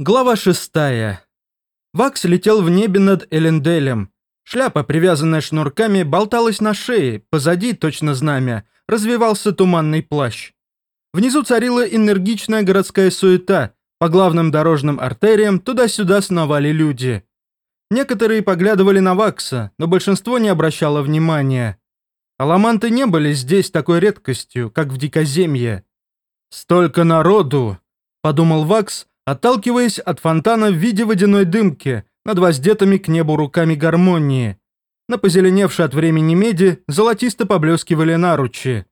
Глава шестая. Вакс летел в небе над Эленделем. Шляпа, привязанная шнурками, болталась на шее, позади, точно знамя, развивался туманный плащ. Внизу царила энергичная городская суета, по главным дорожным артериям туда-сюда сновали люди. Некоторые поглядывали на Вакса, но большинство не обращало внимания. Аламанты не были здесь такой редкостью, как в Дикоземье. «Столько народу!» – подумал Вакс, отталкиваясь от фонтана в виде водяной дымки над воздетыми к небу руками гармонии. На позеленевшей от времени меди золотисто поблескивали наручи.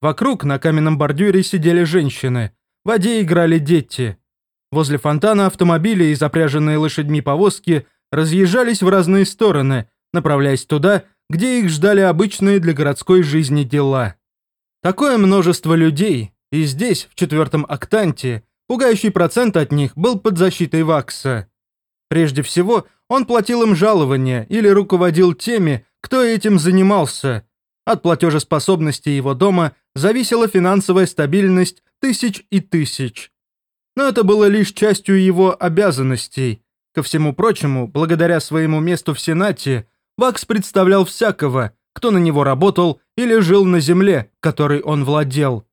Вокруг на каменном бордюре сидели женщины, в воде играли дети. Возле фонтана автомобили и запряженные лошадьми повозки разъезжались в разные стороны, направляясь туда, где их ждали обычные для городской жизни дела. Такое множество людей, и здесь, в четвертом октанте, Пугающий процент от них был под защитой Вакса. Прежде всего, он платил им жалования или руководил теми, кто этим занимался. От платежеспособности его дома зависела финансовая стабильность тысяч и тысяч. Но это было лишь частью его обязанностей. Ко всему прочему, благодаря своему месту в Сенате, Вакс представлял всякого, кто на него работал или жил на земле, которой он владел.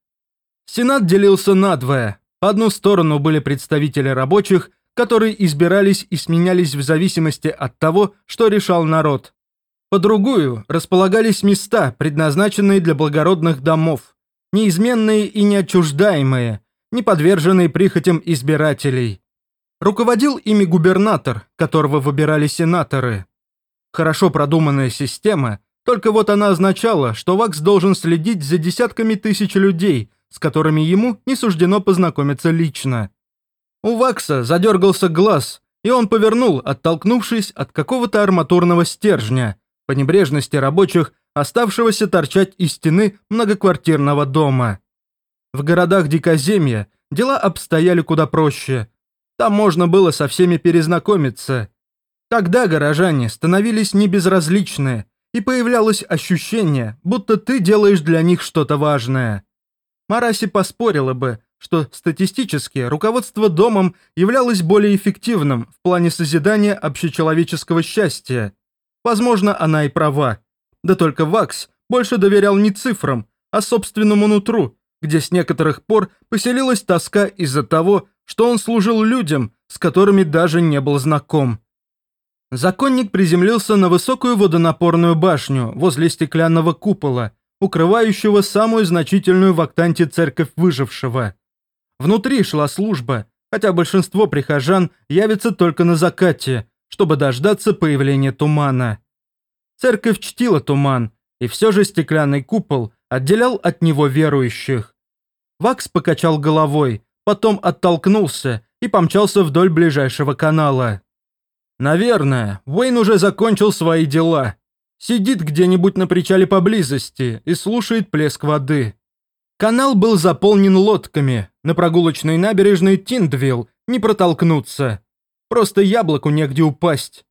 Сенат делился надвое, по одну сторону были представители рабочих, которые избирались и сменялись в зависимости от того, что решал народ. По другую располагались места, предназначенные для благородных домов, неизменные и неотчуждаемые, не подверженные прихотям избирателей. Руководил ими губернатор, которого выбирали сенаторы. Хорошо продуманная система, только вот она означала, что Вакс должен следить за десятками тысяч людей, с которыми ему не суждено познакомиться лично. У Вакса задергался глаз, и он повернул, оттолкнувшись от какого-то арматурного стержня, по небрежности рабочих, оставшегося торчать из стены многоквартирного дома. В городах Дикоземья дела обстояли куда проще. Там можно было со всеми перезнакомиться. Тогда горожане становились небезразличны, и появлялось ощущение, будто ты делаешь для них что-то важное. Мараси поспорила бы, что статистически руководство домом являлось более эффективным в плане созидания общечеловеческого счастья. Возможно, она и права. Да только Вакс больше доверял не цифрам, а собственному нутру, где с некоторых пор поселилась тоска из-за того, что он служил людям, с которыми даже не был знаком. Законник приземлился на высокую водонапорную башню возле стеклянного купола, укрывающего самую значительную в Актанте церковь выжившего. Внутри шла служба, хотя большинство прихожан явится только на закате, чтобы дождаться появления тумана. Церковь чтила туман, и все же стеклянный купол отделял от него верующих. Вакс покачал головой, потом оттолкнулся и помчался вдоль ближайшего канала. Наверное, Уэйн уже закончил свои дела. Сидит где-нибудь на причале поблизости и слушает плеск воды. Канал был заполнен лодками. На прогулочной набережной Тиндвилл не протолкнуться. Просто яблоку негде упасть.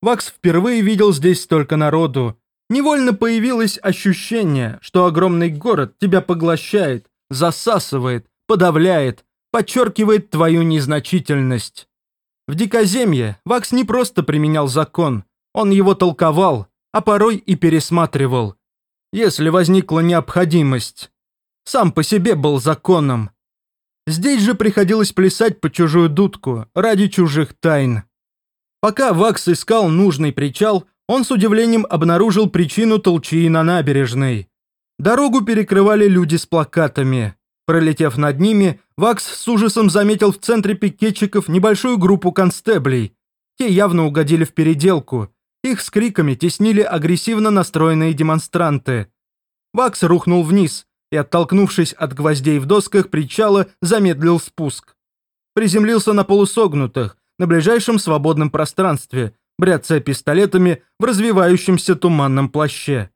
Вакс впервые видел здесь столько народу. Невольно появилось ощущение, что огромный город тебя поглощает, засасывает, подавляет, подчеркивает твою незначительность. В Дикоземье Вакс не просто применял закон, он его толковал, а порой и пересматривал, если возникла необходимость. Сам по себе был законом. Здесь же приходилось плясать по чужую дудку ради чужих тайн. Пока Вакс искал нужный причал, он с удивлением обнаружил причину толчии на набережной. Дорогу перекрывали люди с плакатами. Пролетев над ними, Вакс с ужасом заметил в центре пикетчиков небольшую группу констеблей. Те явно угодили в переделку. Их с криками теснили агрессивно настроенные демонстранты. Вакс рухнул вниз и, оттолкнувшись от гвоздей в досках причала, замедлил спуск. Приземлился на полусогнутых, на ближайшем свободном пространстве, бряцая пистолетами в развивающемся туманном плаще.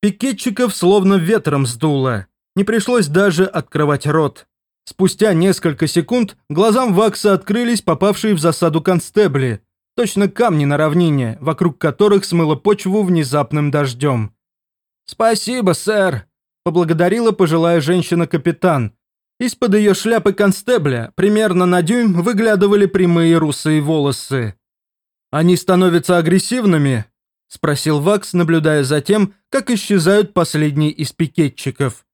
Пикетчиков словно ветром сдуло. Не пришлось даже открывать рот. Спустя несколько секунд глазам Вакса открылись попавшие в засаду констебли, Точно камни на равнине, вокруг которых смыло почву внезапным дождем. «Спасибо, сэр», – поблагодарила пожилая женщина-капитан. Из-под ее шляпы констебля примерно на дюйм выглядывали прямые русые волосы. «Они становятся агрессивными?» – спросил Вакс, наблюдая за тем, как исчезают последние из пикетчиков.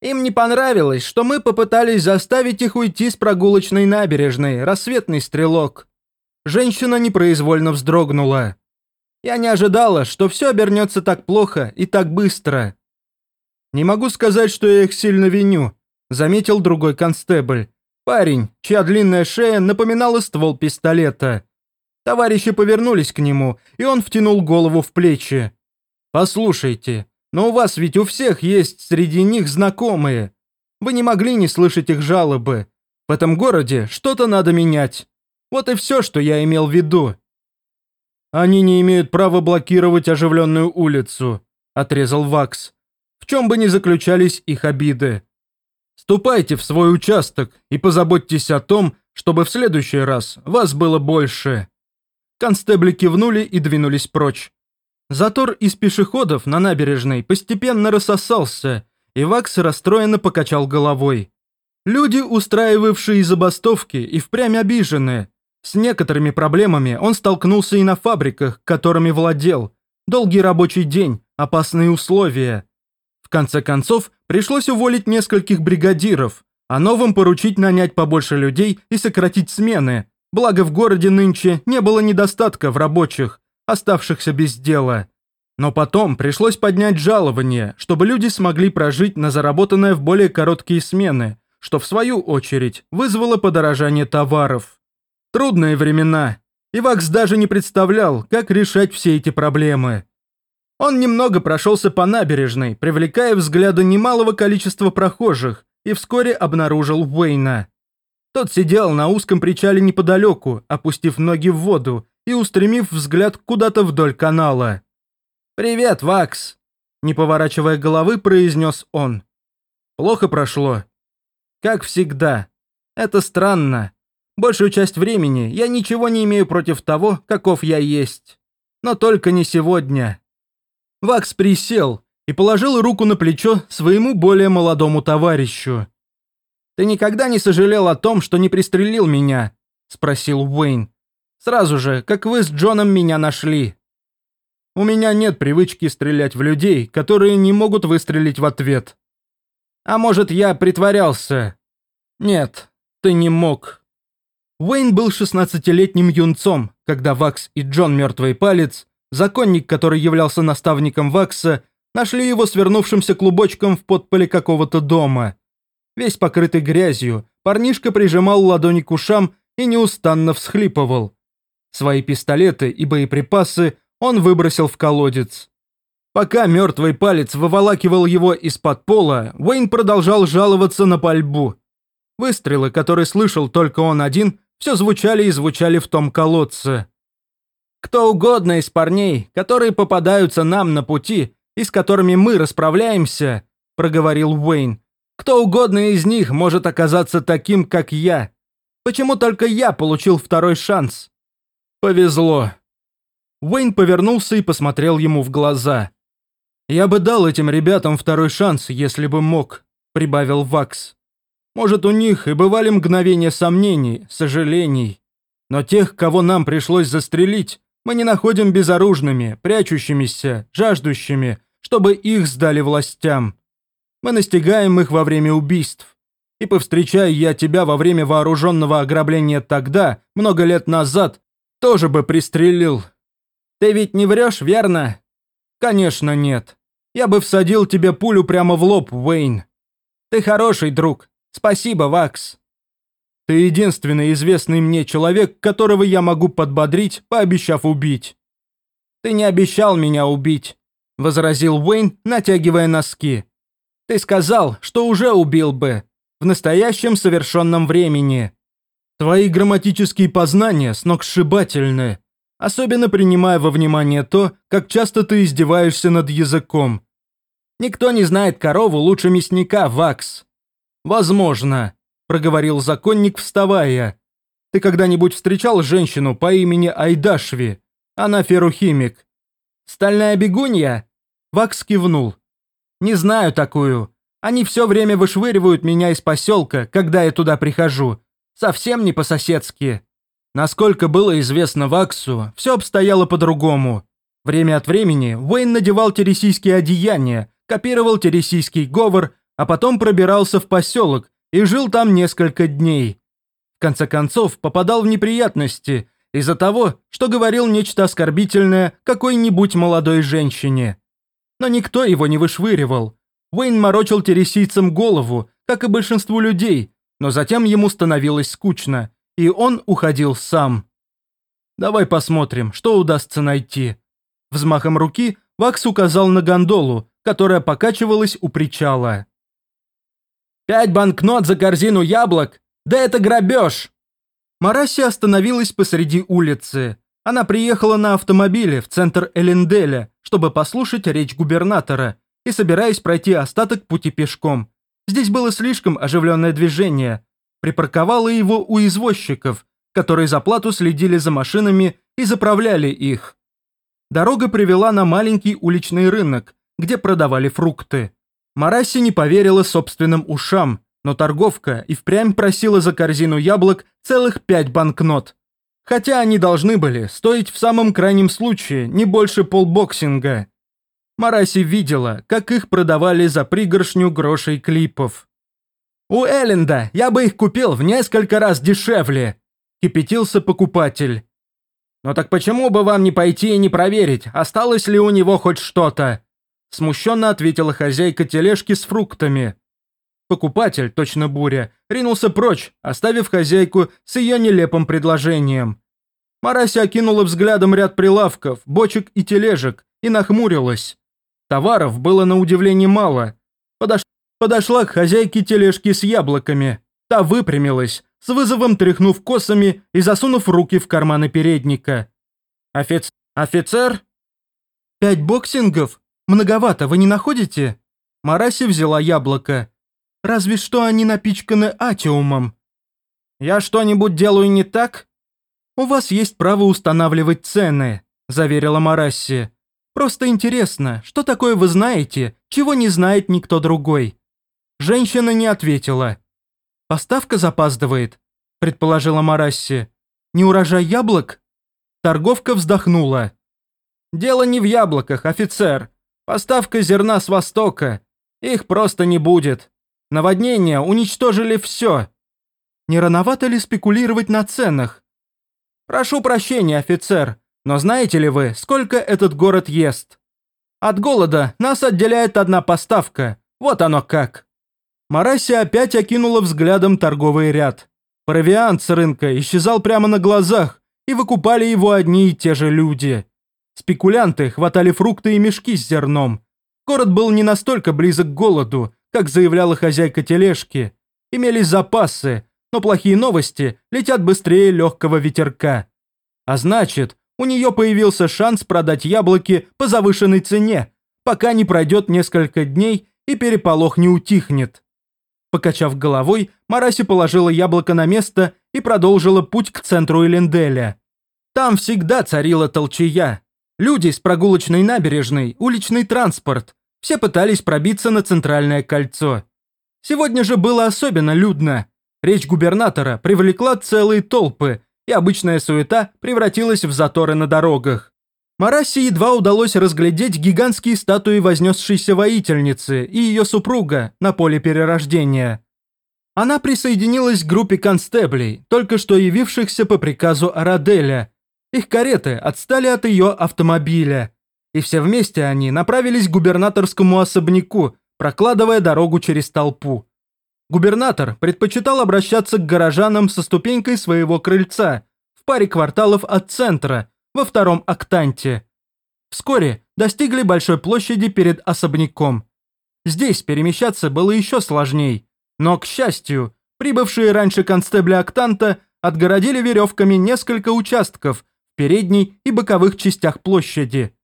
«Им не понравилось, что мы попытались заставить их уйти с прогулочной набережной, рассветный стрелок». Женщина непроизвольно вздрогнула. «Я не ожидала, что все обернется так плохо и так быстро». «Не могу сказать, что я их сильно виню», – заметил другой констебль. Парень, чья длинная шея напоминала ствол пистолета. Товарищи повернулись к нему, и он втянул голову в плечи. «Послушайте, но у вас ведь у всех есть среди них знакомые. Вы не могли не слышать их жалобы. В этом городе что-то надо менять. Вот и все, что я имел в виду». «Они не имеют права блокировать оживленную улицу», – отрезал Вакс. «В чем бы ни заключались их обиды. Ступайте в свой участок и позаботьтесь о том, чтобы в следующий раз вас было больше». Констебли кивнули и двинулись прочь. Затор из пешеходов на набережной постепенно рассосался, и Вакс расстроенно покачал головой. Люди, устраивавшие забастовки, и впрямь обижены. С некоторыми проблемами он столкнулся и на фабриках, которыми владел. Долгий рабочий день, опасные условия. В конце концов, пришлось уволить нескольких бригадиров, а новым поручить нанять побольше людей и сократить смены, Благо в городе нынче не было недостатка в рабочих, оставшихся без дела. Но потом пришлось поднять жалование, чтобы люди смогли прожить на заработанное в более короткие смены, что в свою очередь вызвало подорожание товаров. Трудные времена. И Вакс даже не представлял, как решать все эти проблемы. Он немного прошелся по набережной, привлекая взгляды немалого количества прохожих, и вскоре обнаружил Уэйна. Тот сидел на узком причале неподалеку, опустив ноги в воду и устремив взгляд куда-то вдоль канала. «Привет, Вакс!» Не поворачивая головы, произнес он. «Плохо прошло?» «Как всегда. Это странно. Большую часть времени я ничего не имею против того, каков я есть. Но только не сегодня». Вакс присел и положил руку на плечо своему более молодому товарищу. «Ты никогда не сожалел о том, что не пристрелил меня?» – спросил Уэйн. «Сразу же, как вы с Джоном меня нашли». «У меня нет привычки стрелять в людей, которые не могут выстрелить в ответ». «А может, я притворялся?» «Нет, ты не мог». Уэйн был 16-летним юнцом, когда Вакс и Джон Мертвый Палец, законник, который являлся наставником Вакса, нашли его свернувшимся клубочком в подполе какого-то дома – Весь покрытый грязью, парнишка прижимал ладони к ушам и неустанно всхлипывал. Свои пистолеты и боеприпасы он выбросил в колодец. Пока мертвый палец выволакивал его из-под пола, Уэйн продолжал жаловаться на пальбу. Выстрелы, которые слышал только он один, все звучали и звучали в том колодце. Кто угодно из парней, которые попадаются нам на пути и с которыми мы расправляемся, проговорил Уэйн, кто угодно из них может оказаться таким, как я. Почему только я получил второй шанс? Повезло. Уэйн повернулся и посмотрел ему в глаза. «Я бы дал этим ребятам второй шанс, если бы мог», — прибавил Вакс. «Может, у них и бывали мгновения сомнений, сожалений. Но тех, кого нам пришлось застрелить, мы не находим безоружными, прячущимися, жаждущими, чтобы их сдали властям. Мы настигаем их во время убийств. И повстречая я тебя во время вооруженного ограбления тогда, много лет назад, тоже бы пристрелил. Ты ведь не врешь, верно? Конечно, нет. Я бы всадил тебе пулю прямо в лоб, Уэйн. Ты хороший друг. Спасибо, Вакс. Ты единственный известный мне человек, которого я могу подбодрить, пообещав убить. Ты не обещал меня убить, возразил Уэйн, натягивая носки. Ты сказал, что уже убил бы. В настоящем совершенном времени. Твои грамматические познания сногсшибательны. Особенно принимая во внимание то, как часто ты издеваешься над языком. Никто не знает корову лучше мясника, Вакс. Возможно, проговорил законник, вставая. Ты когда-нибудь встречал женщину по имени Айдашви? Она ферухимик. Стальная бегунья? Вакс кивнул. Не знаю такую. Они все время вышвыривают меня из поселка, когда я туда прихожу. Совсем не по-соседски. Насколько было известно Ваксу, все обстояло по-другому. Время от времени Уэйн надевал тересийские одеяния, копировал тересийский говор, а потом пробирался в поселок и жил там несколько дней. В конце концов, попадал в неприятности из-за того, что говорил нечто оскорбительное какой-нибудь молодой женщине. Но никто его не вышвыривал. Уэйн морочил тересийцам голову, как и большинству людей, но затем ему становилось скучно, и он уходил сам. «Давай посмотрим, что удастся найти». Взмахом руки Вакс указал на гондолу, которая покачивалась у причала. «Пять банкнот за корзину яблок? Да это грабеж!» Мараси остановилась посреди улицы. Она приехала на автомобиле в центр Эленделя, чтобы послушать речь губернатора, и собираясь пройти остаток пути пешком. Здесь было слишком оживленное движение. Припарковала его у извозчиков, которые за плату следили за машинами и заправляли их. Дорога привела на маленький уличный рынок, где продавали фрукты. Мараси не поверила собственным ушам, но торговка и впрямь просила за корзину яблок целых пять банкнот. Хотя они должны были стоить в самом крайнем случае не больше полбоксинга. Мараси видела, как их продавали за пригоршню грошей клипов. «У Элленда я бы их купил в несколько раз дешевле», – кипятился покупатель. «Но так почему бы вам не пойти и не проверить, осталось ли у него хоть что-то?» Смущенно ответила хозяйка тележки с фруктами. Покупатель, точно буря, ринулся прочь, оставив хозяйку с ее нелепым предложением. Марася окинула взглядом ряд прилавков, бочек и тележек и нахмурилась. Товаров было на удивление мало. Подош... Подошла к хозяйке тележки с яблоками. Та выпрямилась, с вызовом тряхнув косами и засунув руки в карманы передника. «Офиц... офицер?» «Пять боксингов? Многовато, вы не находите?» Мараси взяла яблоко. «Разве что они напичканы атиумом». «Я что-нибудь делаю не так?» «У вас есть право устанавливать цены», – заверила Марасси. «Просто интересно, что такое вы знаете, чего не знает никто другой?» Женщина не ответила. «Поставка запаздывает», – предположила Марасси. «Не урожай яблок?» Торговка вздохнула. «Дело не в яблоках, офицер. Поставка зерна с востока. Их просто не будет. Наводнения уничтожили все. Не рановато ли спекулировать на ценах? Прошу прощения, офицер, но знаете ли вы, сколько этот город ест? От голода нас отделяет одна поставка. Вот оно как. Мараси опять окинула взглядом торговый ряд. Провиант с рынка исчезал прямо на глазах, и выкупали его одни и те же люди. Спекулянты хватали фрукты и мешки с зерном. Город был не настолько близок к голоду, как заявляла хозяйка тележки. Имелись запасы, но плохие новости летят быстрее легкого ветерка. А значит, у нее появился шанс продать яблоки по завышенной цене, пока не пройдет несколько дней и переполох не утихнет. Покачав головой, Мараси положила яблоко на место и продолжила путь к центру Эленделя. Там всегда царила толчая. Люди с прогулочной набережной, уличный транспорт. Все пытались пробиться на центральное кольцо. Сегодня же было особенно людно. Речь губернатора привлекла целые толпы, и обычная суета превратилась в заторы на дорогах. Марасе едва удалось разглядеть гигантские статуи вознесшейся воительницы и ее супруга на поле перерождения. Она присоединилась к группе констеблей, только что явившихся по приказу Араделя. Их кареты отстали от ее автомобиля. И все вместе они направились к губернаторскому особняку, прокладывая дорогу через толпу. Губернатор предпочитал обращаться к горожанам со ступенькой своего крыльца в паре кварталов от центра – во втором октанте. Вскоре достигли большой площади перед особняком. Здесь перемещаться было еще сложней, но, к счастью, прибывшие раньше констебли октанта отгородили веревками несколько участков передней и боковых частях площади.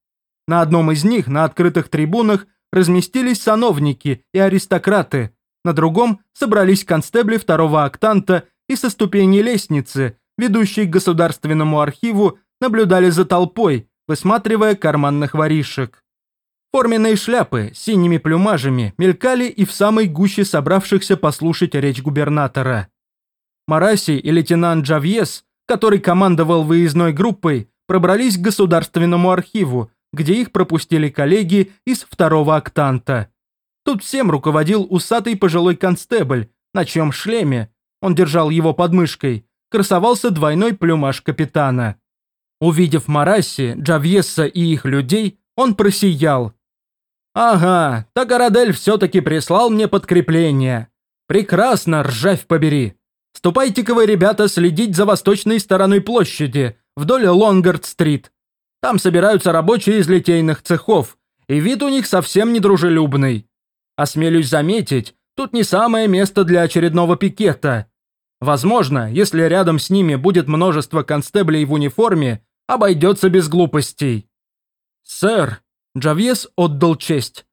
На одном из них, на открытых трибунах, разместились сановники и аристократы, на другом собрались констебли второго октанта и со ступеней лестницы, ведущей к Государственному архиву наблюдали за толпой, высматривая карманных воришек. Форменные шляпы с синими плюмажами мелькали и в самой гуще собравшихся послушать речь губернатора. Мараси и лейтенант Джавьес, который командовал выездной группой, пробрались к государственному архиву, где их пропустили коллеги из второго октанта. Тут всем руководил усатый пожилой констебль, на чьем шлеме, он держал его под мышкой, красовался двойной плюмаж капитана. Увидев Мараси, Джавьеса и их людей, он просиял. «Ага, Тагарадель все-таки прислал мне подкрепление. Прекрасно, ржавь побери. Ступайте-ка вы, ребята, следить за восточной стороной площади, вдоль Лонгард-стрит. Там собираются рабочие из литейных цехов, и вид у них совсем недружелюбный. Осмелюсь заметить, тут не самое место для очередного пикета. Возможно, если рядом с ними будет множество констеблей в униформе, обойдется без глупостей. «Сэр», — Джавьес отдал честь.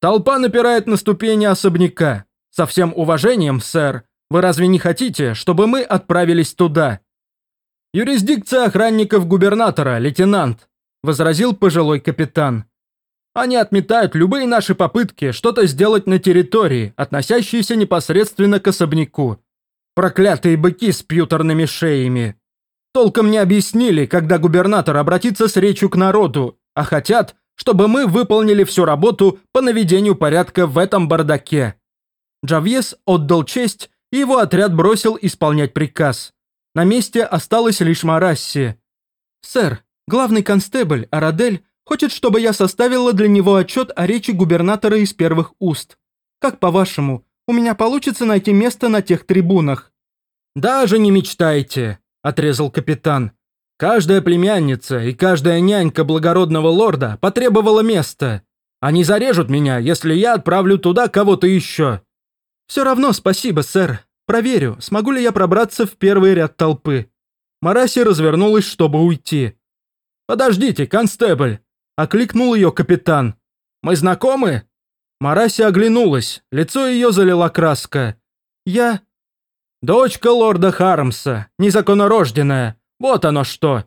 «Толпа напирает на ступени особняка. Со всем уважением, сэр, вы разве не хотите, чтобы мы отправились туда?» «Юрисдикция охранников губернатора, лейтенант», — возразил пожилой капитан. «Они отметают любые наши попытки что-то сделать на территории, относящейся непосредственно к особняку. Проклятые быки с пьюторными шеями. Толком не объяснили, когда губернатор обратится с речью к народу, а хотят, чтобы мы выполнили всю работу по наведению порядка в этом бардаке. Джавьес отдал честь, и его отряд бросил исполнять приказ. На месте осталась лишь Марасси. «Сэр, главный констебль Арадель хочет, чтобы я составила для него отчет о речи губернатора из первых уст. Как по-вашему, у меня получится найти место на тех трибунах?» «Даже не мечтайте», – отрезал капитан. Каждая племянница и каждая нянька благородного лорда потребовала места. Они зарежут меня, если я отправлю туда кого-то еще. Все равно спасибо, сэр. Проверю, смогу ли я пробраться в первый ряд толпы. Мараси развернулась, чтобы уйти. «Подождите, констебль!» – окликнул ее капитан. «Мы знакомы?» Мараси оглянулась, лицо ее залила краска. «Я...» «Дочка лорда Хармса, незаконнорожденная, вот оно что.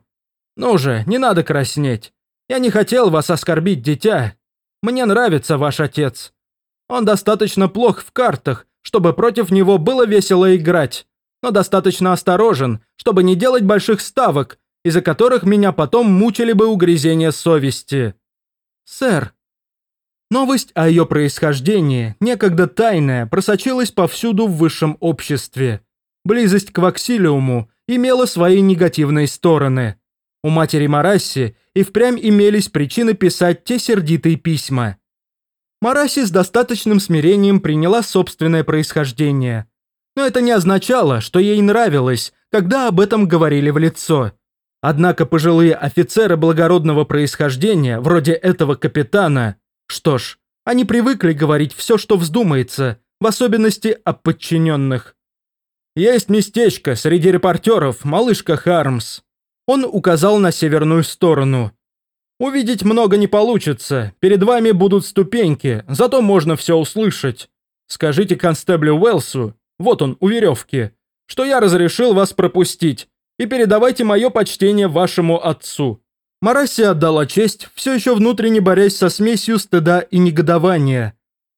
Ну же, не надо краснеть. Я не хотел вас оскорбить, дитя. Мне нравится ваш отец. Он достаточно плох в картах, чтобы против него было весело играть, но достаточно осторожен, чтобы не делать больших ставок, из-за которых меня потом мучили бы угрызения совести. Сэр. Новость о ее происхождении, некогда тайная, просочилась повсюду в высшем обществе. Близость к Ваксилиуму имела свои негативные стороны. У матери Марасси и впрямь имелись причины писать те сердитые письма. Мараси с достаточным смирением приняла собственное происхождение. Но это не означало, что ей нравилось, когда об этом говорили в лицо. Однако пожилые офицеры благородного происхождения, вроде этого капитана, что ж, они привыкли говорить все, что вздумается, в особенности о подчиненных. «Есть местечко среди репортеров, малышка Хармс». Он указал на северную сторону. «Увидеть много не получится. Перед вами будут ступеньки, зато можно все услышать. Скажите констеблю Уэлсу, вот он, у веревки, что я разрешил вас пропустить, и передавайте мое почтение вашему отцу». Мараси отдала честь, все еще внутренне борясь со смесью стыда и негодования.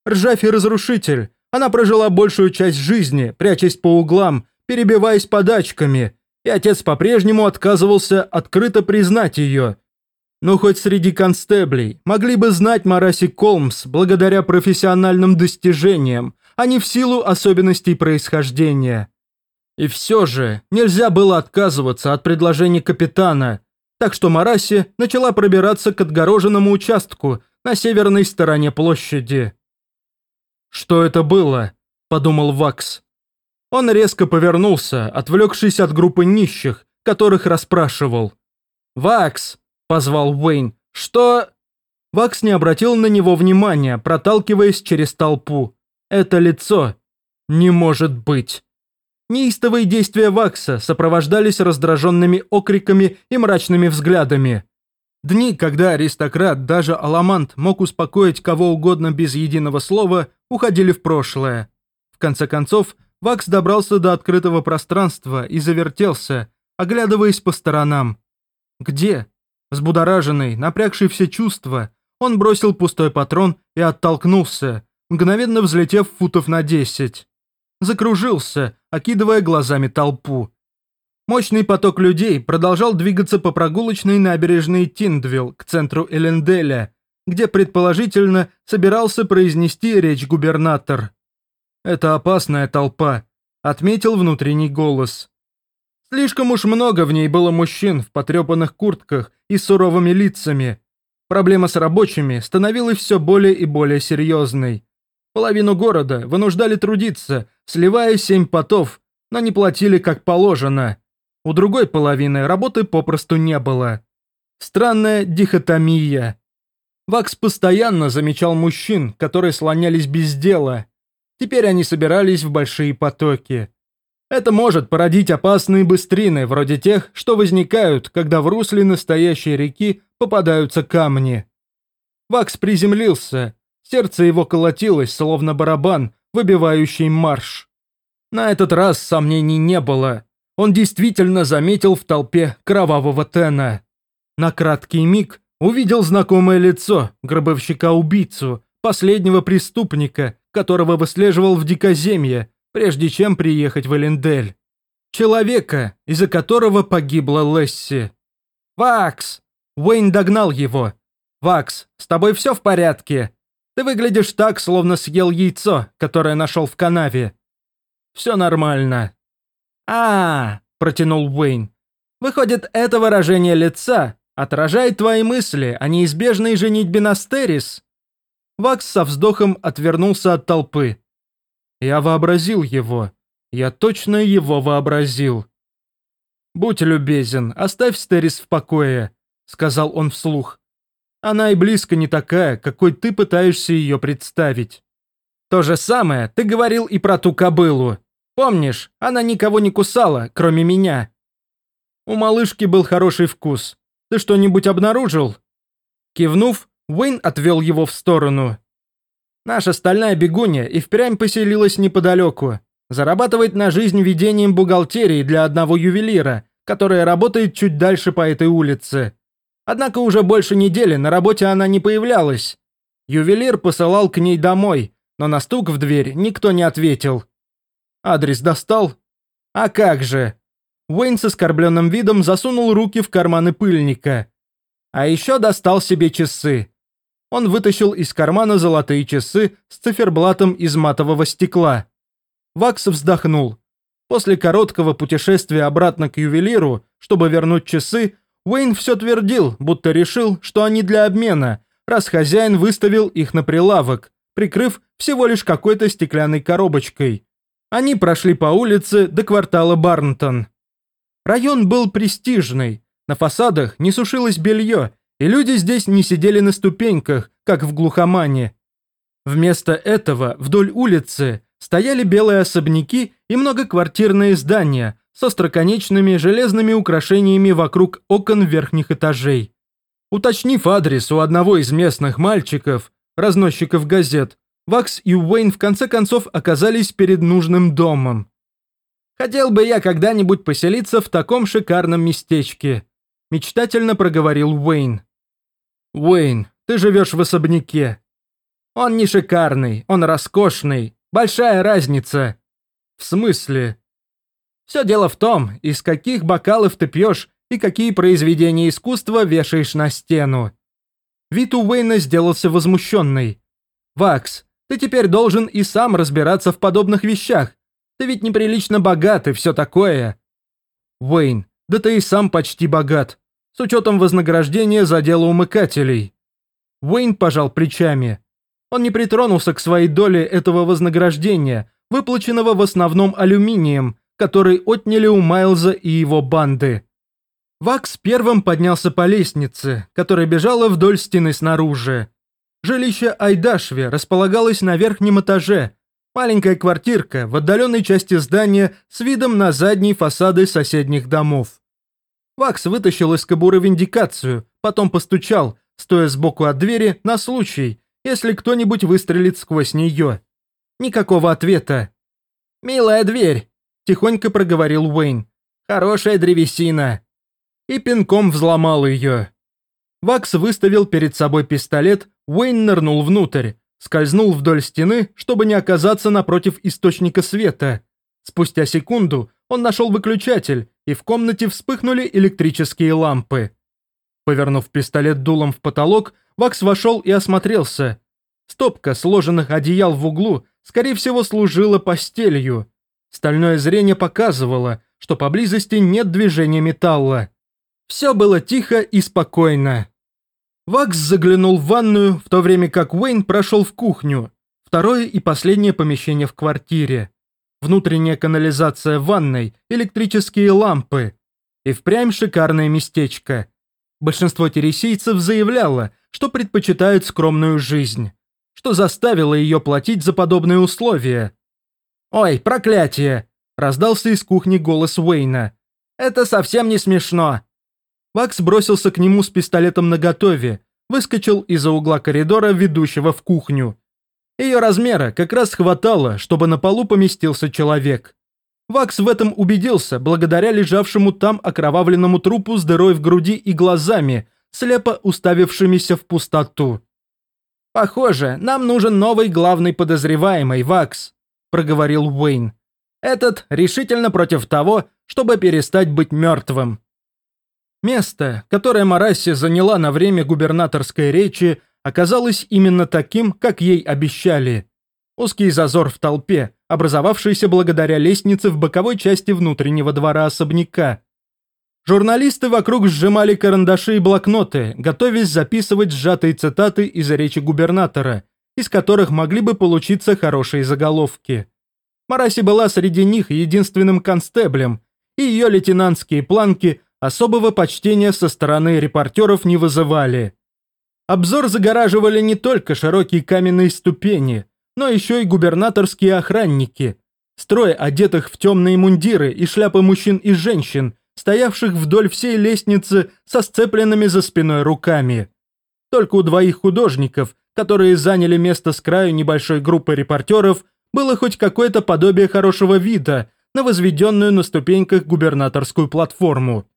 Ржавь и разрушитель, она прожила большую часть жизни, прячась по углам, перебиваясь подачками, и отец по-прежнему отказывался открыто признать ее. Но хоть среди констеблей могли бы знать Мараси Колмс благодаря профессиональным достижениям, а не в силу особенностей происхождения. И все же нельзя было отказываться от предложения капитана, так что Мараси начала пробираться к отгороженному участку на северной стороне площади. «Что это было?» – подумал Вакс. Он резко повернулся, отвлекшись от группы нищих, которых расспрашивал. «Вакс!» – позвал Уэйн. «Что?» Вакс не обратил на него внимания, проталкиваясь через толпу. «Это лицо. Не может быть!» Неистовые действия Вакса сопровождались раздраженными окриками и мрачными взглядами. Дни, когда аристократ, даже аламант, мог успокоить кого угодно без единого слова, уходили в прошлое. В конце концов, Вакс добрался до открытого пространства и завертелся, оглядываясь по сторонам. Где? Взбудораженный, напрягший все чувства, Он бросил пустой патрон и оттолкнулся, мгновенно взлетев футов на 10. Закружился, окидывая глазами толпу. Мощный поток людей продолжал двигаться по прогулочной набережной Тиндвилл к центру Эленделя, где предположительно собирался произнести речь губернатор. «Это опасная толпа», — отметил внутренний голос. Слишком уж много в ней было мужчин в потрепанных куртках и суровыми лицами. Проблема с рабочими становилась все более и более серьезной. Половину города вынуждали трудиться, сливая семь потов, но не платили как положено. У другой половины работы попросту не было. Странная дихотомия. Вакс постоянно замечал мужчин, которые слонялись без дела. Теперь они собирались в большие потоки. Это может породить опасные быстрины, вроде тех, что возникают, когда в русле настоящей реки попадаются камни. Вакс приземлился, сердце его колотилось, словно барабан, выбивающий марш. На этот раз сомнений не было. Он действительно заметил в толпе кровавого Тена. На краткий миг увидел знакомое лицо гробовщика-убийцу, последнего преступника, которого выслеживал в Дикоземье, прежде чем приехать в Элендель. Человека, из-за которого погибла Лесси. «Вакс!» Уэйн догнал его. «Вакс, с тобой все в порядке? Ты выглядишь так, словно съел яйцо, которое нашел в канаве». «Все нормально». А, -а, -а протянул Уэйн. «Выходит, это выражение лица отражает твои мысли о неизбежной женитьбе на Стерис?» Вакс со вздохом отвернулся от толпы. Я вообразил его. Я точно его вообразил. «Будь любезен, оставь Стерис в покое», — сказал он вслух. «Она и близко не такая, какой ты пытаешься ее представить». «То же самое ты говорил и про ту кобылу. Помнишь, она никого не кусала, кроме меня». У малышки был хороший вкус. Ты что-нибудь обнаружил?» Кивнув, Уэйн отвел его в сторону. Наша стальная бегунья и впрямь поселилась неподалеку. Зарабатывает на жизнь ведением бухгалтерии для одного ювелира, которая работает чуть дальше по этой улице. Однако уже больше недели на работе она не появлялась. Ювелир посылал к ней домой, но на стук в дверь никто не ответил. Адрес достал? А как же? Уэйн с оскорбленным видом засунул руки в карманы пыльника. А еще достал себе часы. Он вытащил из кармана золотые часы с циферблатом из матового стекла. Вакс вздохнул. После короткого путешествия обратно к ювелиру, чтобы вернуть часы, Уэйн все твердил, будто решил, что они для обмена, раз хозяин выставил их на прилавок, прикрыв всего лишь какой-то стеклянной коробочкой. Они прошли по улице до квартала Барнтон. Район был престижный, на фасадах не сушилось белье, и люди здесь не сидели на ступеньках, как в глухомане. Вместо этого вдоль улицы стояли белые особняки и многоквартирные здания с остроконечными железными украшениями вокруг окон верхних этажей. Уточнив адрес у одного из местных мальчиков, разносчиков газет, Вакс и Уэйн в конце концов оказались перед нужным домом. «Хотел бы я когда-нибудь поселиться в таком шикарном местечке», мечтательно проговорил Уэйн. «Уэйн, ты живешь в особняке. Он не шикарный, он роскошный. Большая разница». «В смысле?» «Все дело в том, из каких бокалов ты пьешь и какие произведения искусства вешаешь на стену». Вид у Уэйна сделался возмущенный. «Вакс, ты теперь должен и сам разбираться в подобных вещах. Ты ведь неприлично богат и все такое». «Уэйн, да ты и сам почти богат с учетом вознаграждения за дело умыкателей. Уэйн пожал плечами. Он не притронулся к своей доле этого вознаграждения, выплаченного в основном алюминием, который отняли у Майлза и его банды. Вакс первым поднялся по лестнице, которая бежала вдоль стены снаружи. Жилище Айдашви располагалось на верхнем этаже, маленькая квартирка в отдаленной части здания с видом на задние фасады соседних домов. Вакс вытащил из кобуры виндикацию, потом постучал, стоя сбоку от двери, на случай, если кто-нибудь выстрелит сквозь нее. Никакого ответа. «Милая дверь», – тихонько проговорил Уэйн. «Хорошая древесина». И пинком взломал ее. Вакс выставил перед собой пистолет, Уэйн нырнул внутрь, скользнул вдоль стены, чтобы не оказаться напротив источника света. Спустя секунду он нашел выключатель, и в комнате вспыхнули электрические лампы. Повернув пистолет дулом в потолок, Вакс вошел и осмотрелся. Стопка сложенных одеял в углу, скорее всего, служила постелью. Стальное зрение показывало, что поблизости нет движения металла. Все было тихо и спокойно. Вакс заглянул в ванную, в то время как Уэйн прошел в кухню, второе и последнее помещение в квартире. Внутренняя канализация в ванной, электрические лампы. И впрямь шикарное местечко. Большинство тересийцев заявляло, что предпочитают скромную жизнь, что заставило ее платить за подобные условия. «Ой, проклятие!» – раздался из кухни голос Уэйна. «Это совсем не смешно!» Вакс бросился к нему с пистолетом наготове, выскочил из-за угла коридора, ведущего в кухню. Ее размера как раз хватало, чтобы на полу поместился человек. Вакс в этом убедился благодаря лежавшему там окровавленному трупу с дырой в груди и глазами, слепо уставившимися в пустоту. «Похоже, нам нужен новый главный подозреваемый, Вакс», – проговорил Уэйн. «Этот решительно против того, чтобы перестать быть мертвым». Место, которое Марасси заняла на время губернаторской речи, оказалось именно таким, как ей обещали. Узкий зазор в толпе, образовавшийся благодаря лестнице в боковой части внутреннего двора особняка. Журналисты вокруг сжимали карандаши и блокноты, готовясь записывать сжатые цитаты из речи губернатора, из которых могли бы получиться хорошие заголовки. Мараси была среди них единственным констеблем, и ее лейтенантские планки – особого почтения со стороны репортеров не вызывали. Обзор загораживали не только широкие каменные ступени, но еще и губернаторские охранники, строй одетых в темные мундиры и шляпы мужчин и женщин, стоявших вдоль всей лестницы со сцепленными за спиной руками. Только у двоих художников, которые заняли место с краю небольшой группы репортеров, было хоть какое-то подобие хорошего вида на возведенную на ступеньках губернаторскую платформу.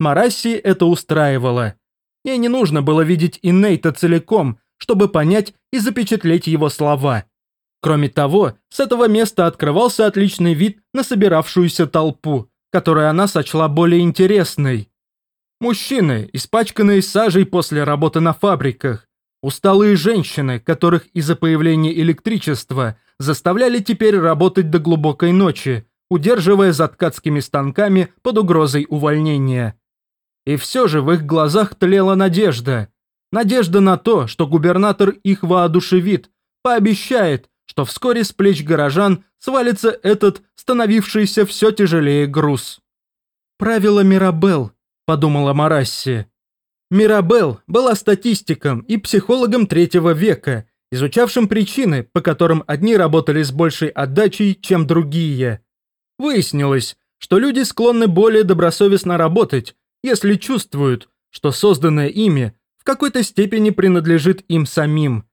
Марасси это устраивало. Ей не нужно было видеть Иннейта целиком, чтобы понять и запечатлеть его слова. Кроме того, с этого места открывался отличный вид на собиравшуюся толпу, которую она сочла более интересной. Мужчины, испачканные сажей после работы на фабриках, усталые женщины, которых из-за появления электричества заставляли теперь работать до глубокой ночи, удерживая за ткацкими станками под угрозой увольнения. И все же в их глазах тлела надежда. Надежда на то, что губернатор их воодушевит, пообещает, что вскоре с плеч горожан свалится этот, становившийся все тяжелее груз. «Правило Мирабел», – подумала Марасси. Мирабел была статистиком и психологом третьего века, изучавшим причины, по которым одни работали с большей отдачей, чем другие. Выяснилось, что люди склонны более добросовестно работать, если чувствуют, что созданное ими в какой-то степени принадлежит им самим.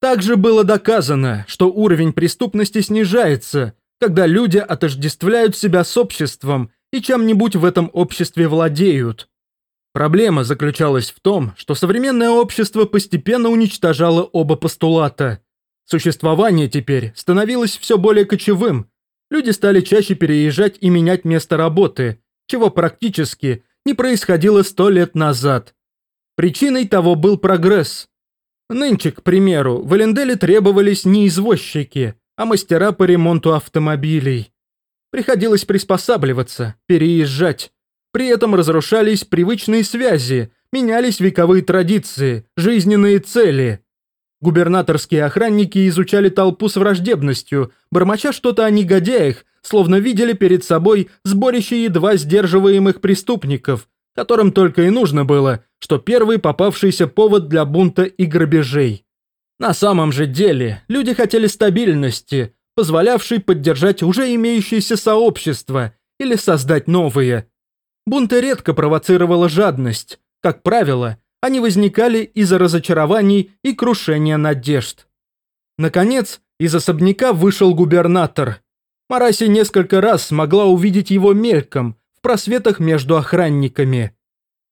Также было доказано, что уровень преступности снижается, когда люди отождествляют себя с обществом и чем-нибудь в этом обществе владеют. Проблема заключалась в том, что современное общество постепенно уничтожало оба постулата. Существование теперь становилось все более кочевым. Люди стали чаще переезжать и менять место работы, чего практически не происходило сто лет назад. Причиной того был прогресс. Нынче, к примеру, в Эленделе требовались не извозчики, а мастера по ремонту автомобилей. Приходилось приспосабливаться, переезжать. При этом разрушались привычные связи, менялись вековые традиции, жизненные цели. Губернаторские охранники изучали толпу с враждебностью, бормоча что-то о негодяях, словно видели перед собой сборище едва сдерживаемых преступников, которым только и нужно было, что первый попавшийся повод для бунта и грабежей. На самом же деле люди хотели стабильности, позволявшей поддержать уже имеющиеся сообщества или создать новые. Бунты редко провоцировала жадность, как правило – они возникали из-за разочарований и крушения надежд. Наконец, из особняка вышел губернатор. Мараси несколько раз смогла увидеть его мельком в просветах между охранниками.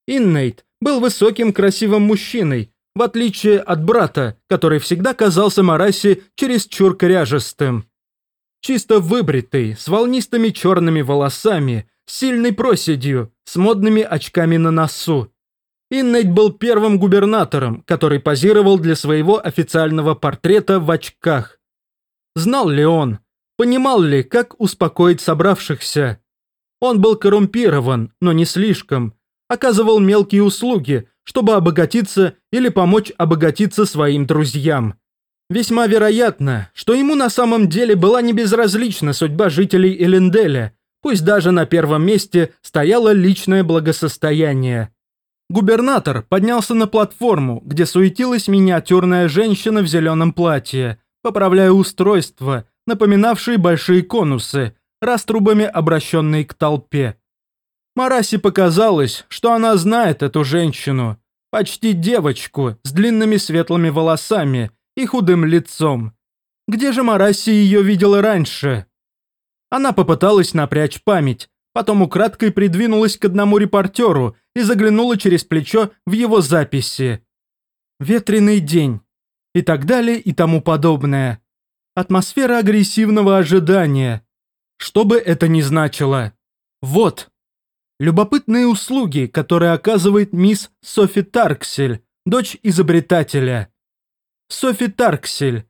Иннейт был высоким красивым мужчиной, в отличие от брата, который всегда казался Мараси чересчур кряжестым. Чисто выбритый, с волнистыми черными волосами, сильной проседью, с модными очками на носу. Иннейт был первым губернатором, который позировал для своего официального портрета в очках. Знал ли он, понимал ли, как успокоить собравшихся? Он был коррумпирован, но не слишком, оказывал мелкие услуги, чтобы обогатиться или помочь обогатиться своим друзьям. Весьма вероятно, что ему на самом деле была не безразлична судьба жителей Эленделя, пусть даже на первом месте стояло личное благосостояние. Губернатор поднялся на платформу, где суетилась миниатюрная женщина в зеленом платье, поправляя устройство, напоминавшие большие конусы, раструбами обращенные к толпе. Мараси показалось, что она знает эту женщину, почти девочку с длинными светлыми волосами и худым лицом. Где же Мараси ее видела раньше? Она попыталась напрячь память, потом украдкой придвинулась к одному репортеру и заглянула через плечо в его записи. «Ветреный день» и так далее и тому подобное. Атмосфера агрессивного ожидания. Что бы это ни значило. Вот. Любопытные услуги, которые оказывает мисс Софи Тарксель, дочь изобретателя. Софи Тарксель.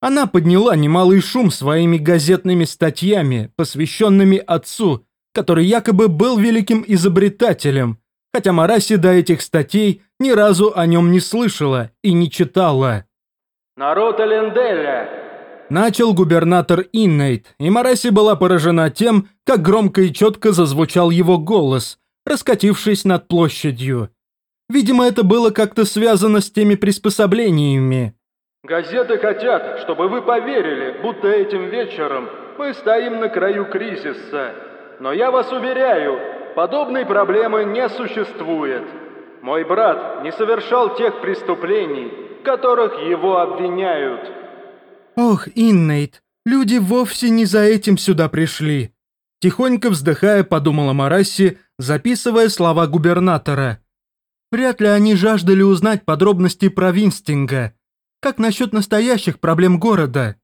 Она подняла немалый шум своими газетными статьями, посвященными отцу, который якобы был великим изобретателем, хотя Мараси до этих статей ни разу о нем не слышала и не читала. «Народ Эленделя, Начал губернатор Иннейт, и Мараси была поражена тем, как громко и четко зазвучал его голос, раскатившись над площадью. Видимо, это было как-то связано с теми приспособлениями. «Газеты хотят, чтобы вы поверили, будто этим вечером мы стоим на краю кризиса. Но я вас уверяю, подобной проблемы не существует. Мой брат не совершал тех преступлений, в которых его обвиняют». «Ох, Иннейт, люди вовсе не за этим сюда пришли!» Тихонько вздыхая, подумала Марасси, записывая слова губернатора. «Вряд ли они жаждали узнать подробности про Винстинга. Как насчет настоящих проблем города?»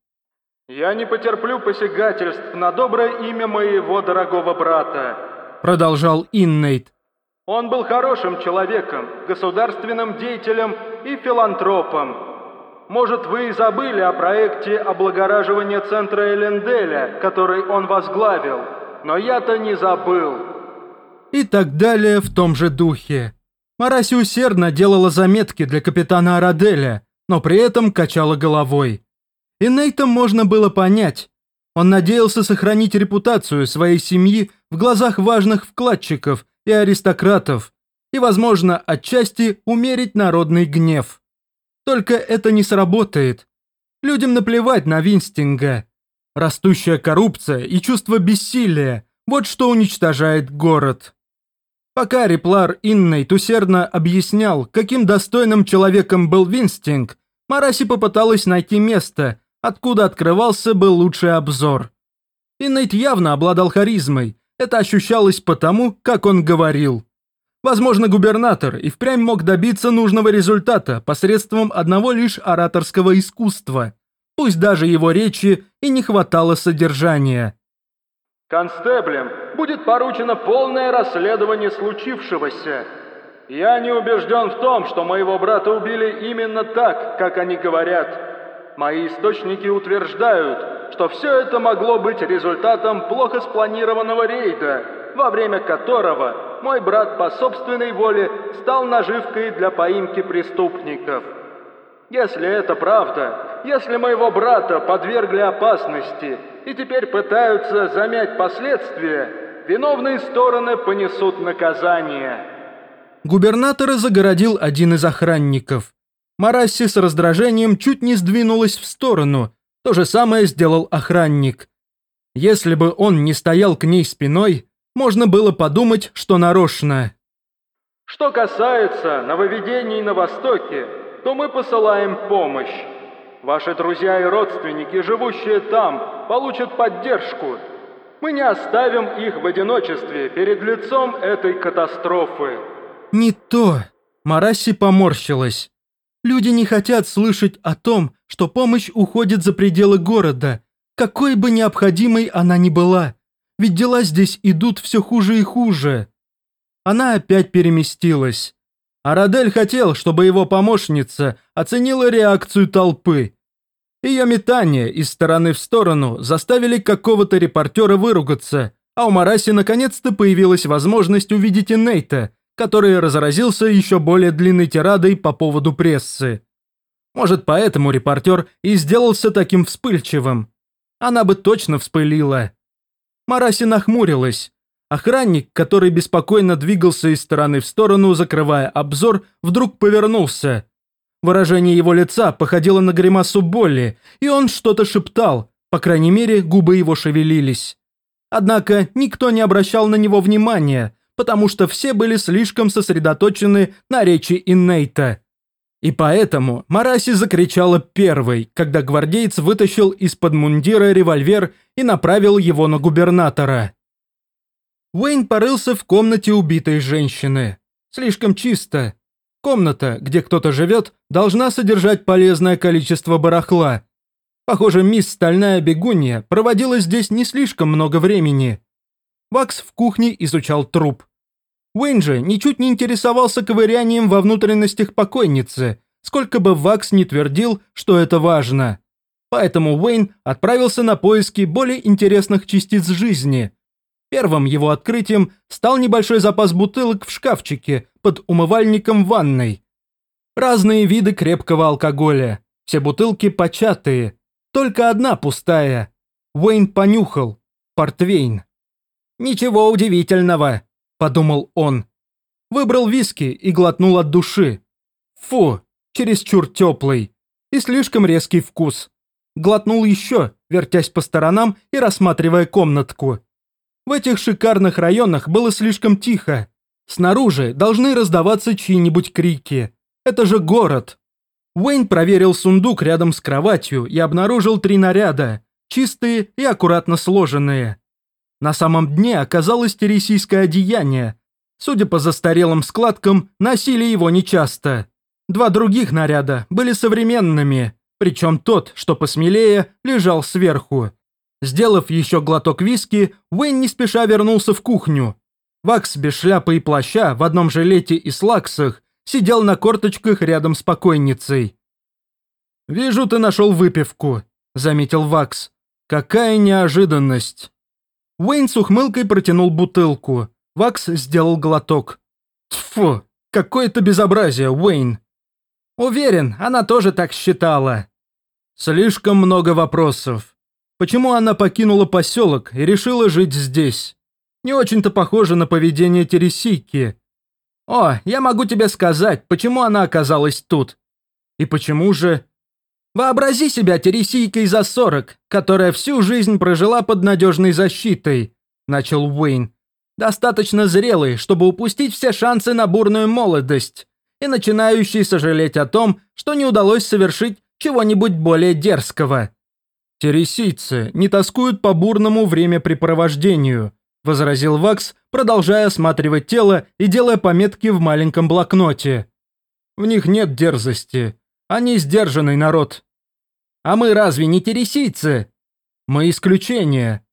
«Я не потерплю посягательств на доброе имя моего дорогого брата», продолжал Иннейт. «Он был хорошим человеком, государственным деятелем и филантропом. Может, вы и забыли о проекте облагораживания центра Эленделя, который он возглавил, но я-то не забыл». И так далее в том же духе. Мараси усердно делала заметки для капитана Араделя, но при этом качала головой. И можно было понять. Он надеялся сохранить репутацию своей семьи в глазах важных вкладчиков и аристократов и, возможно, отчасти умерить народный гнев. Только это не сработает. Людям наплевать на Винстинга. Растущая коррупция и чувство бессилия – вот что уничтожает город. Пока Реплар Иннейт усердно объяснял, каким достойным человеком был Винстинг, Мараси попыталась найти место, откуда открывался бы лучший обзор. Иннейт явно обладал харизмой, это ощущалось потому, как он говорил. Возможно, губернатор и впрямь мог добиться нужного результата посредством одного лишь ораторского искусства. Пусть даже его речи и не хватало содержания. «Констеблем будет поручено полное расследование случившегося. Я не убежден в том, что моего брата убили именно так, как они говорят. Мои источники утверждают, что все это могло быть результатом плохо спланированного рейда, во время которого мой брат по собственной воле стал наживкой для поимки преступников. Если это правда, если моего брата подвергли опасности и теперь пытаются замять последствия, виновные стороны понесут наказание. Губернатора загородил один из охранников. Марасси с раздражением чуть не сдвинулась в сторону. То же самое сделал охранник. Если бы он не стоял к ней спиной, можно было подумать, что нарочно. Что касается нововведений на Востоке, то мы посылаем помощь. Ваши друзья и родственники, живущие там, получат поддержку. Мы не оставим их в одиночестве перед лицом этой катастрофы. Не то, Мараси поморщилась. Люди не хотят слышать о том, что помощь уходит за пределы города, какой бы необходимой она ни была. Ведь дела здесь идут все хуже и хуже. Она опять переместилась. Арадель хотел, чтобы его помощница оценила реакцию толпы. Ее метания из стороны в сторону заставили какого-то репортера выругаться, а у Мараси наконец-то появилась возможность увидеть Нейта, который разразился еще более длинной тирадой по поводу прессы. Может, поэтому репортер и сделался таким вспыльчивым. Она бы точно вспылила. Мараси нахмурилась. Охранник, который беспокойно двигался из стороны в сторону, закрывая обзор, вдруг повернулся. Выражение его лица походило на гримасу боли, и он что-то шептал, по крайней мере, губы его шевелились. Однако никто не обращал на него внимания, потому что все были слишком сосредоточены на речи Иннейта. И поэтому Мараси закричала первой, когда гвардеец вытащил из-под мундира револьвер и направил его на губернатора. Уэйн порылся в комнате убитой женщины. Слишком чисто. Комната, где кто-то живет, должна содержать полезное количество барахла. Похоже, мисс Стальная Бегунья проводила здесь не слишком много времени. Вакс в кухне изучал труп. Уэйн же ничуть не интересовался ковырянием во внутренностях покойницы, сколько бы Вакс не твердил, что это важно. Поэтому Уэйн отправился на поиски более интересных частиц жизни. Первым его открытием стал небольшой запас бутылок в шкафчике под умывальником ванной. Разные виды крепкого алкоголя. Все бутылки початые. Только одна пустая. Уэйн понюхал. Портвейн. «Ничего удивительного», – подумал он. Выбрал виски и глотнул от души. Фу, чересчур теплый. И слишком резкий вкус. Глотнул еще, вертясь по сторонам и рассматривая комнатку. В этих шикарных районах было слишком тихо. Снаружи должны раздаваться чьи-нибудь крики. Это же город. Уэйн проверил сундук рядом с кроватью и обнаружил три наряда, чистые и аккуратно сложенные. На самом дне оказалось тересийское одеяние. Судя по застарелым складкам, носили его нечасто. Два других наряда были современными, причем тот, что посмелее, лежал сверху. Сделав еще глоток виски, Уэйн не спеша вернулся в кухню. Вакс без шляпы и плаща в одном жилете и слаксах сидел на корточках рядом с покойницей. «Вижу, ты нашел выпивку», — заметил Вакс. «Какая неожиданность!» Уэйн с ухмылкой протянул бутылку. Вакс сделал глоток. Тфу, какое-то безобразие, Уэйн. Уверен, она тоже так считала. Слишком много вопросов. Почему она покинула поселок и решила жить здесь? Не очень-то похоже на поведение Тересики. О, я могу тебе сказать, почему она оказалась тут. И почему же... Вообрази себя тересийкой за 40, которая всю жизнь прожила под надежной защитой», – начал Уэйн. «Достаточно зрелый, чтобы упустить все шансы на бурную молодость, и начинающий сожалеть о том, что не удалось совершить чего-нибудь более дерзкого». «Тересийцы не тоскуют по бурному времяпрепровождению», – возразил Вакс, продолжая осматривать тело и делая пометки в маленьком блокноте. «В них нет дерзости. Они сдержанный народ, а мы разве не тересийцы? Мы исключение.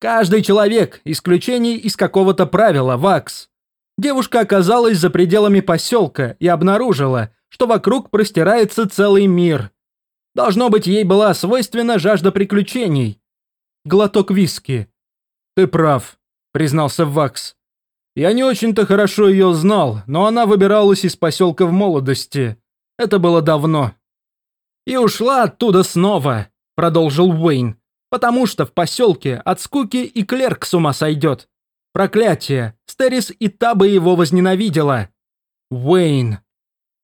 Каждый человек – исключение из какого-то правила, Вакс. Девушка оказалась за пределами поселка и обнаружила, что вокруг простирается целый мир. Должно быть, ей была свойственна жажда приключений. Глоток виски. «Ты прав», – признался Вакс. «Я не очень-то хорошо ее знал, но она выбиралась из поселка в молодости. Это было давно». «И ушла оттуда снова», — продолжил Уэйн, «потому что в поселке от скуки и клерк с ума сойдет. Проклятие, Стерис и та бы его возненавидела». «Уэйн».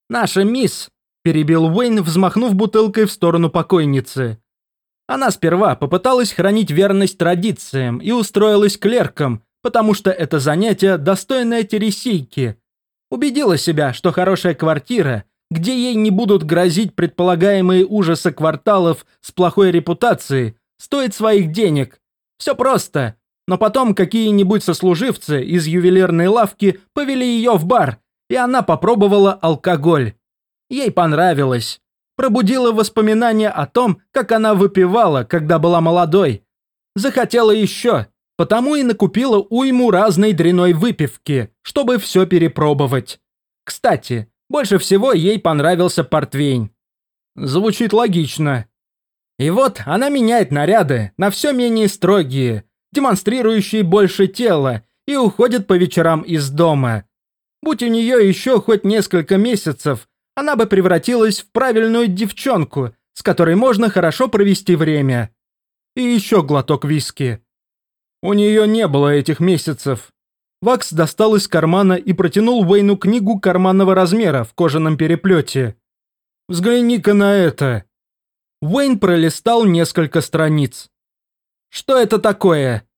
«Наша мисс», — перебил Уэйн, взмахнув бутылкой в сторону покойницы. Она сперва попыталась хранить верность традициям и устроилась клерком, потому что это занятие достойное тересийки. Убедила себя, что хорошая квартира где ей не будут грозить предполагаемые ужасы кварталов с плохой репутацией, стоит своих денег. Все просто. Но потом какие-нибудь сослуживцы из ювелирной лавки повели ее в бар, и она попробовала алкоголь. Ей понравилось. Пробудило воспоминания о том, как она выпивала, когда была молодой. Захотела еще, потому и накупила уйму разной дряной выпивки, чтобы все перепробовать. Кстати, больше всего ей понравился портвейн. Звучит логично. И вот она меняет наряды на все менее строгие, демонстрирующие больше тела, и уходит по вечерам из дома. Будь у нее еще хоть несколько месяцев, она бы превратилась в правильную девчонку, с которой можно хорошо провести время. И еще глоток виски. У нее не было этих месяцев. Вакс достал из кармана и протянул Уэйну книгу карманного размера в кожаном переплете. «Взгляни-ка на это!» Уэйн пролистал несколько страниц. «Что это такое?»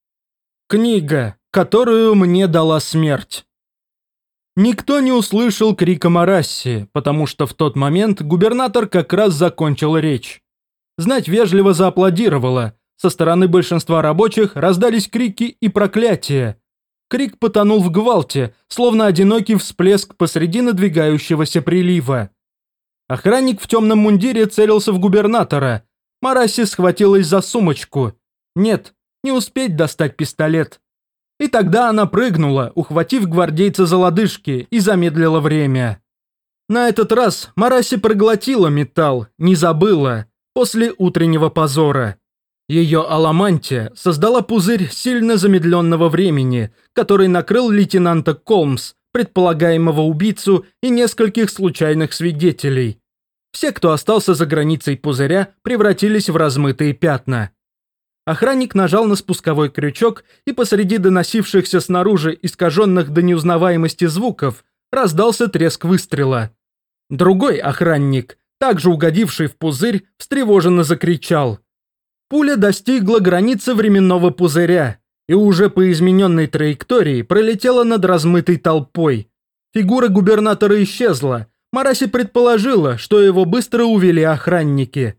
«Книга, которую мне дала смерть». Никто не услышал крика Марасси, потому что в тот момент губернатор как раз закончил речь. Знать вежливо зааплодировала, со стороны большинства рабочих раздались крики и проклятия. Крик потонул в гвалте, словно одинокий всплеск посреди надвигающегося прилива. Охранник в темном мундире целился в губернатора. Мараси схватилась за сумочку. Нет, не успеть достать пистолет. И тогда она прыгнула, ухватив гвардейца за лодыжки, и замедлила время. На этот раз Мараси проглотила металл, не забыла, после утреннего позора. Ее аламантия создала пузырь сильно замедленного времени, который накрыл лейтенанта Колмс, предполагаемого убийцу и нескольких случайных свидетелей. Все, кто остался за границей пузыря, превратились в размытые пятна. Охранник нажал на спусковой крючок, и посреди доносившихся снаружи искаженных до неузнаваемости звуков раздался треск выстрела. Другой охранник, также угодивший в пузырь, встревоженно закричал. Пуля достигла границы временного пузыря и уже по измененной траектории пролетела над размытой толпой. Фигура губернатора исчезла, Мараси предположила, что его быстро увели охранники.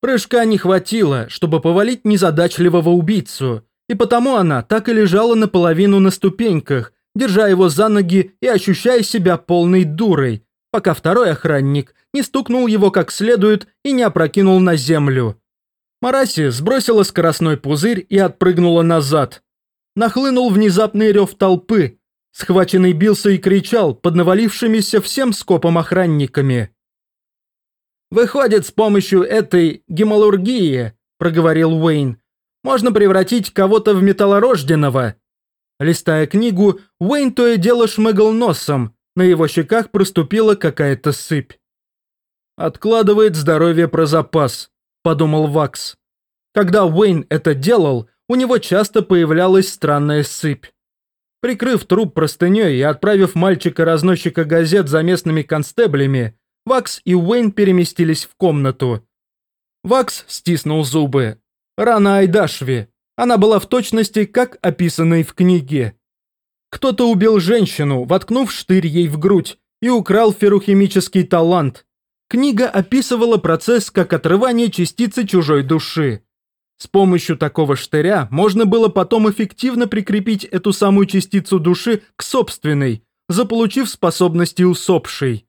Прыжка не хватило, чтобы повалить незадачливого убийцу, и потому она так и лежала наполовину на ступеньках, держа его за ноги и ощущая себя полной дурой, пока второй охранник не стукнул его как следует и не опрокинул на землю. Мараси сбросила скоростной пузырь и отпрыгнула назад. Нахлынул внезапный рев толпы, Схваченный бился и кричал под навалившимися всем скопом охранниками. «Выходит, с помощью этой гемалургии, — проговорил Уэйн, — можно превратить кого-то в металлорожденного». Листая книгу, Уэйн то и дело шмыгал носом, на его щеках проступила какая-то сыпь. «Откладывает здоровье про запас», — подумал Вакс. Когда Уэйн это делал, у него часто появлялась странная сыпь. Прикрыв труп простыней и отправив мальчика-разносчика газет за местными констеблями, Вакс и Уэйн переместились в комнату. Вакс стиснул зубы. Рана Айдашви. Она была в точности, как описанной в книге. Кто-то убил женщину, воткнув штырь ей в грудь, и украл феррухимический талант. Книга описывала процесс как отрывание частицы чужой души. С помощью такого штыря можно было потом эффективно прикрепить эту самую частицу души к собственной, заполучив способности усопшей.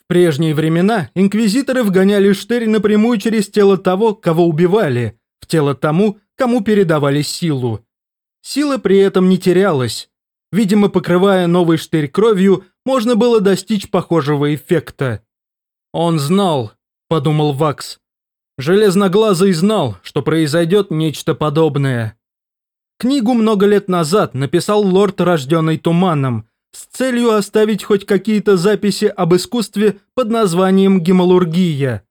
В прежние времена инквизиторы вгоняли штырь напрямую через тело того, кого убивали, в тело тому, кому передавали силу. Сила при этом не терялась. Видимо, покрывая новый штырь кровью, можно было достичь похожего эффекта. «Он знал», – подумал Вакс, Железноглазый знал, что произойдет нечто подобное. Книгу много лет назад написал лорд, рожденный туманом, с целью оставить хоть какие-то записи об искусстве под названием гемалургия.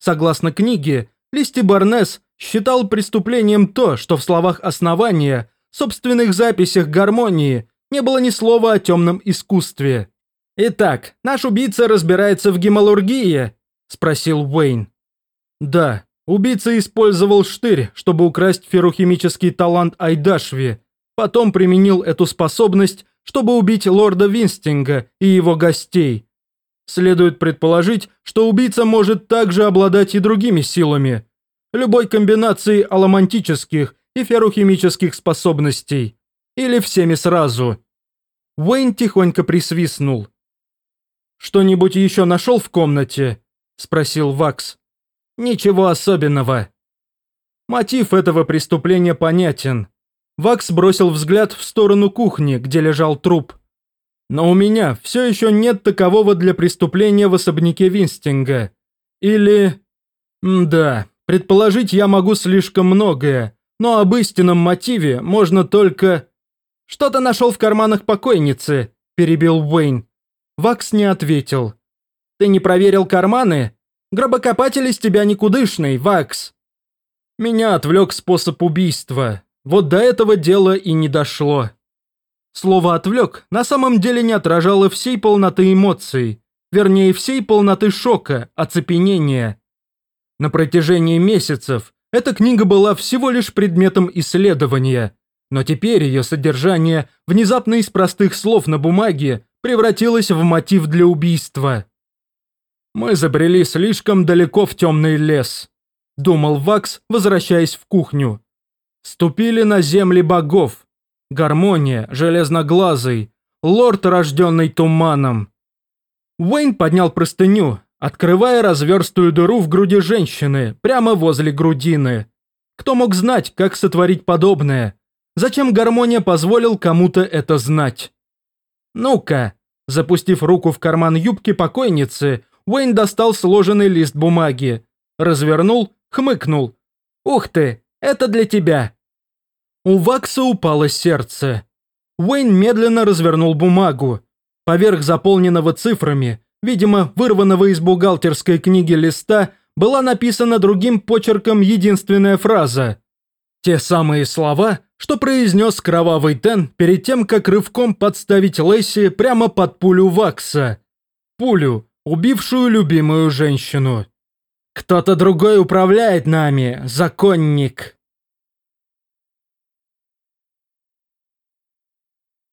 Согласно книге, Листи Барнес считал преступлением то, что в словах основания, собственных записях гармонии, не было ни слова о темном искусстве. «Итак, наш убийца разбирается в гемалургии?» – спросил Уэйн. Да, убийца использовал штырь, чтобы украсть феррохимический талант Айдашви. Потом применил эту способность, чтобы убить лорда Винстинга и его гостей. Следует предположить, что убийца может также обладать и другими силами. Любой комбинацией аламантических и феррохимических способностей. Или всеми сразу. Уэйн тихонько присвистнул. «Что-нибудь еще нашел в комнате?» – спросил Вакс. «Ничего особенного». Мотив этого преступления понятен. Вакс бросил взгляд в сторону кухни, где лежал труп. Но у меня все еще нет такового для преступления в особняке Винстинга. Или... Да, предположить я могу слишком многое, но об истинном мотиве можно только... «Что-то нашел в карманах покойницы», – перебил Уэйн. Вакс не ответил. «Ты не проверил карманы? Гробокопатель из тебя никудышный, Вакс». Меня отвлек способ убийства. Вот до этого дело и не дошло. Слово «отвлек» на самом деле не отражало всей полноты эмоций, вернее, всей полноты шока, оцепенения. На протяжении месяцев эта книга была всего лишь предметом исследования, но теперь ее содержание, внезапно из простых слов на бумаге, превратилось в мотив для убийства. «Мы забрели слишком далеко в темный лес», – думал Вакс, возвращаясь в кухню. «Ступили на земли богов, Гармония, железноглазый, лорд, рожденный туманом. Уэйн поднял простыню, открывая разверстую дыру в груди женщины, прямо возле грудины. Кто мог знать, как сотворить подобное? Зачем Гармония позволил кому-то это знать? «Ну-ка!» Запустив руку в карман юбки покойницы, Уэйн достал сложенный лист бумаги. Развернул, хмыкнул. «Ух ты, это для тебя!» У Вакса упало сердце. Уэйн медленно развернул бумагу. Поверх заполненного цифрами, видимо, вырванного из бухгалтерской книги листа, была написана другим почерком единственная фраза. Те самые слова, что произнес кровавый Тен перед тем, как рывком подставить Лэйси прямо под пулю Вакса. Пулю, убившую любимую женщину. «Кто-то другой управляет нами, законник»,